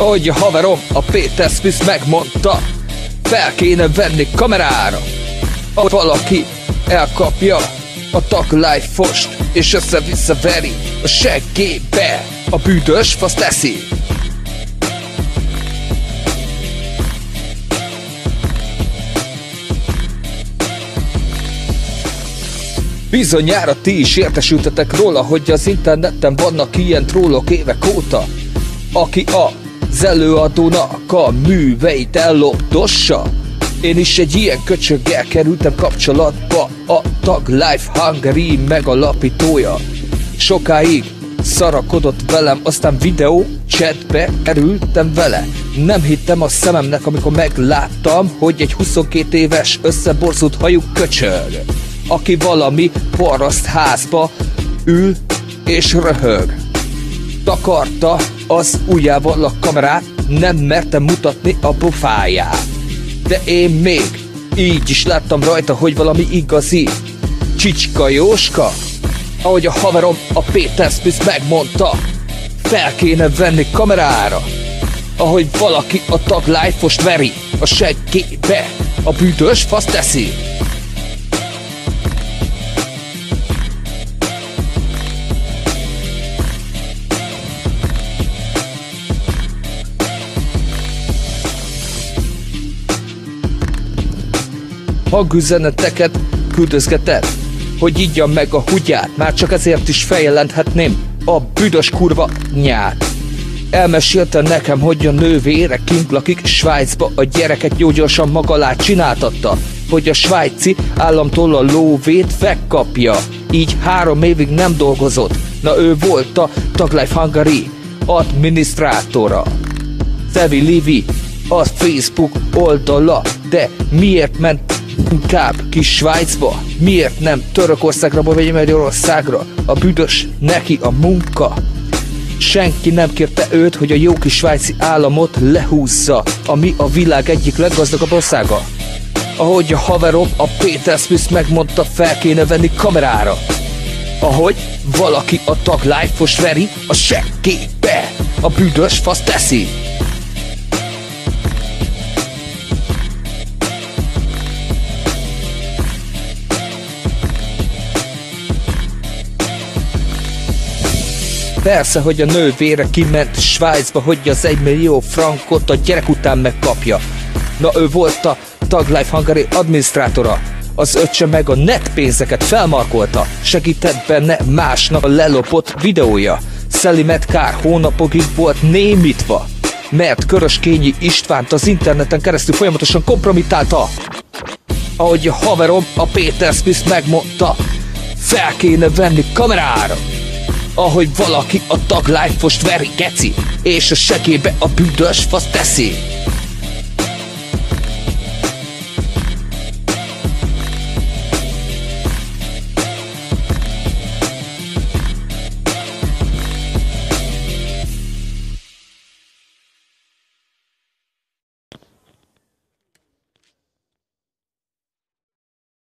Ahogy a haverom, a Péter Smith megmondta, fel kéne venni kamerára. Ha valaki elkapja a tag life fost, és össze-vissza veri a seggébe, a büdös fasz teszi. Bizonyára ti is értesültetek róla, hogy az interneten vannak ilyen trollok évek óta, aki az előadónak a műveit ellopdossa. Én is egy ilyen köcsöggel kerültem kapcsolatba, a Tag Life Hungary megalapítója. Sokáig szarakodott velem, aztán videó chatbe kerültem vele. Nem hittem a szememnek, amikor megláttam, hogy egy 22 éves összeborzult hajú köcsög aki valami paraszt házba ül és röhög. Takarta az ujjával a kamerát, nem merte mutatni a pofáját. De én még így is láttam rajta, hogy valami igazi Csicska Jóska, ahogy a haverom a Péter Smith megmondta, fel kéne venni kamerára, ahogy valaki a tag life veri a seggébe, a büdös fasz teszi. Hangüzeneteket küldözgetett, hogy ígyam meg a hugyát, már csak ezért is feljelenthetném a büdös kurva nyát. Elmesélte nekem, hogy a nővére kint lakik Svájcba, a gyereket gyorsan maga alá csináltatta, hogy a svájci államtól a lóvét megkapja. Így három évig nem dolgozott. Na ő volt a Taglife Hungary adminisztrátora. Tevi Livi a Facebook oldala, de miért ment inkább kis Svájcba? Miért nem Törökországra vagy Magyarországra? A büdös neki a munka. Senki nem kérte őt, hogy a jó kis svájci államot lehúzza, ami a világ egyik leggazdagabb országa. Ahogy a haverom a Peter Smith megmondta, fel kéne venni kamerára. Ahogy valaki a tag life veri a seggébe, a büdös fasz teszi. Persze, hogy a nővére kiment Svájcba, hogy az egymillió frankot a gyerek után megkapja. Na ő volt a Tag Life Hungary adminisztrátora. Az öccse meg a net pénzeket felmarkolta, segített benne másnak a lelopott videója. Szeli Metkár hónapokig volt némítva, mert Köröskényi Istvánt az interneten keresztül folyamatosan kompromitálta. Ahogy a haverom a Péter Smith megmondta, fel kéne venni kamerára ahogy valaki a tag life veri, geci, és a segébe a büdös fasz teszi.